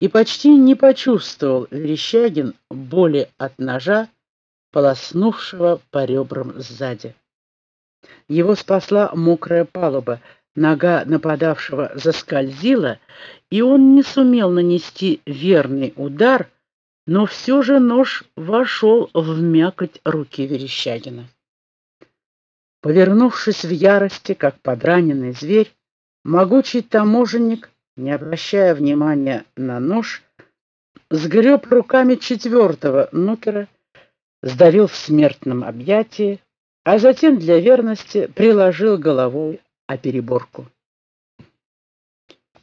и почти не почувствовал Верещагин боли от ножа, полоснувшего по ребрам сзади. Его спасла мокрая палуба, нога нападавшего заскользила, и он не сумел нанести верный удар, но все же нож вошел в мякоть руки Верещагина. Повернувшись в ярости, как подраненный зверь, могучий таможенник, не обращая внимания на нож, сгреб руками четвертого нукера, сдавил в смертном объятии, а затем для верности приложил головой о переборку.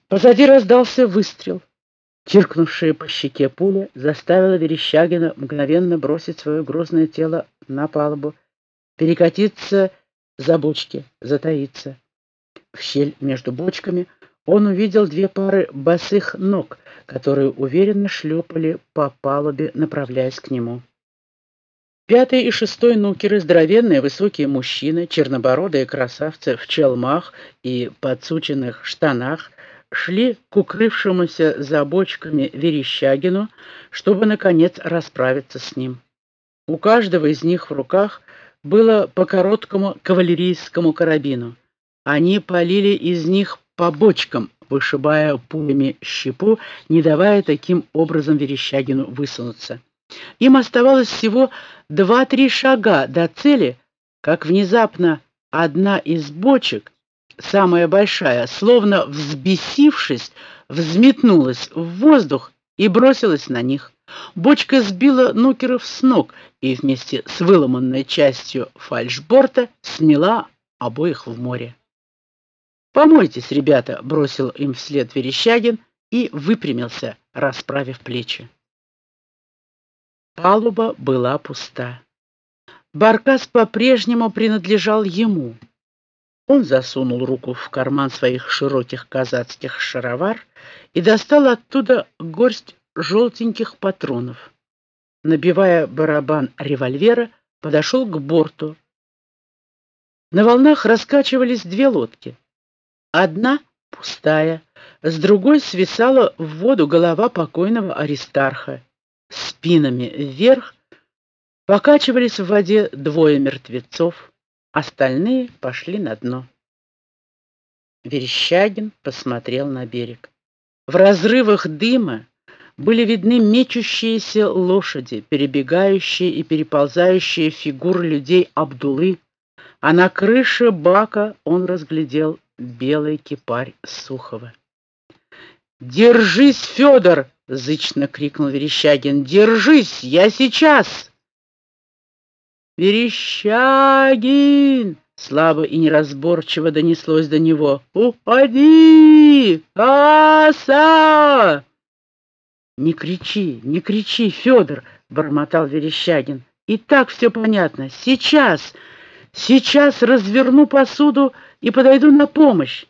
Позади раздался выстрел. Чиркнувшая по щеке пуля заставила Верещагина мгновенно бросить свое грозное тело на палубу, перекатиться за бочки, затаиться. В щель между бочками он увидел две пары босых ног, которые уверенно шлепали по палубе, направляясь к нему. Пятый и шестой нукеры, здоровенные высокие мужчины, чернобородые красавцы в челмах и подсученных штанах, шли к укрывшемуся за бочками Верещагину, чтобы, наконец, расправиться с ним. У каждого из них в руках было по короткому кавалерийскому карабину. Они полили из них по бочкам, вышибая пулями щепу, не давая таким образом Верещагину высунуться. Им оставалось всего два-три шага до цели, как внезапно одна из бочек, самая большая, словно взбесившись, взметнулась в воздух и бросилась на них. Бочка сбила нукеров с ног и вместе с выломанной частью фальшборта смела обоих в море. «Помойтесь, ребята!» — бросил им вслед Верещагин и выпрямился, расправив плечи. Палуба была пуста. Баркас по-прежнему принадлежал ему. Он засунул руку в карман своих широких казацких шаровар и достал оттуда горсть желтеньких патронов. Набивая барабан револьвера, подошел к борту. На волнах раскачивались две лодки. Одна пустая, с другой свисала в воду голова покойного Аристарха спинами вверх, покачивались в воде двое мертвецов, остальные пошли на дно. Верещагин посмотрел на берег. В разрывах дыма были видны мечущиеся лошади, перебегающие и переползающие фигуры людей Абдулы, а на крыше бака он разглядел белый кипарь Сухова. «Держись, Федор!» — зычно крикнул Верещагин. «Держись! Я сейчас!» «Верещагин!» — слабо и неразборчиво донеслось до него. «Уходи! Аса!» «Не кричи, не кричи, Федор!» — бормотал Верещагин. «И так все понятно. Сейчас, сейчас разверну посуду и подойду на помощь».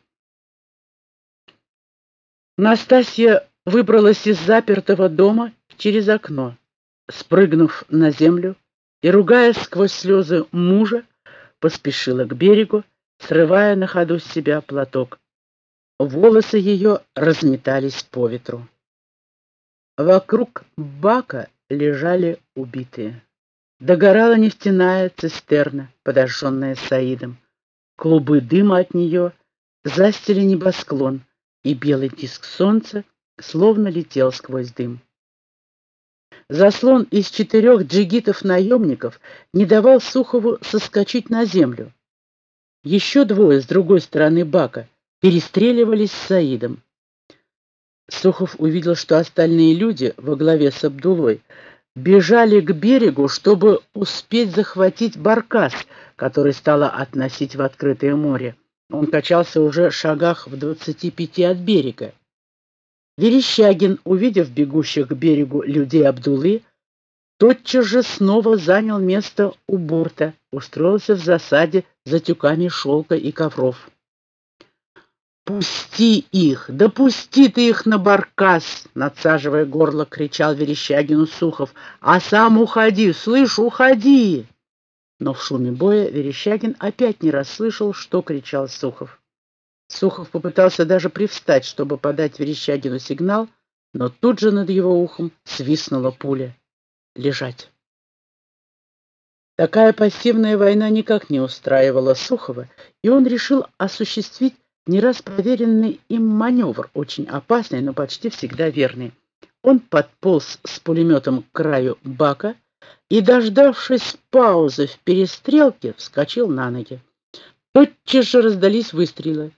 Настасья выбралась из запертого дома через окно, спрыгнув на землю и, ругаясь сквозь слезы мужа, поспешила к берегу, срывая на ходу с себя платок. Волосы ее разметались по ветру. Вокруг бака лежали убитые. Догорала нефтяная цистерна, подожженная Саидом. Клубы дыма от нее застили небосклон, и белый диск солнца словно летел сквозь дым. Заслон из четырех джигитов-наемников не давал Сухову соскочить на землю. Еще двое с другой стороны бака перестреливались с Саидом. Сухов увидел, что остальные люди во главе с Абдулой бежали к берегу, чтобы успеть захватить баркас, который стало относить в открытое море. Он качался уже в шагах в двадцати пяти от берега. Верещагин, увидев бегущих к берегу людей Абдулы, тотчас же снова занял место у борта, устроился в засаде за тюками шелка и ковров. «Пусти их! Да пусти ты их на баркас!» Надсаживая горло, кричал Верещагину Сухов. «А сам уходи! Слышь, уходи!» Но в шуме боя Верещагин опять не расслышал, что кричал Сухов. Сухов попытался даже привстать, чтобы подать Верещагину сигнал, но тут же над его ухом свистнула пуля. Лежать. Такая пассивная война никак не устраивала Сухова, и он решил осуществить не раз проверенный им маневр, очень опасный, но почти всегда верный. Он подполз с пулеметом к краю бака и, дождавшись паузы в перестрелке, вскочил на ноги. Тотчас же раздались выстрелы.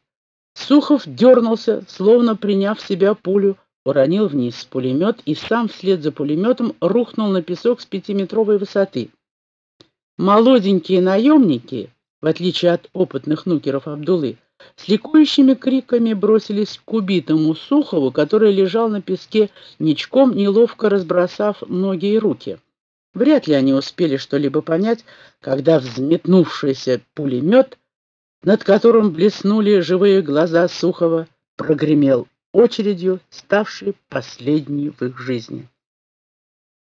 Сухов дернулся, словно приняв себя пулю, уронил вниз пулемет и сам вслед за пулеметом рухнул на песок с пятиметровой высоты. Молоденькие наемники, в отличие от опытных нукеров Абдулы, с ликующими криками бросились к убитому Сухову, который лежал на песке ничком, неловко разбросав ноги и руки. Вряд ли они успели что-либо понять, когда взметнувшийся пулемет, над которым блеснули живые глаза Сухова, прогремел очередью, ставшей последней в их жизни.